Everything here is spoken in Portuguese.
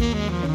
Música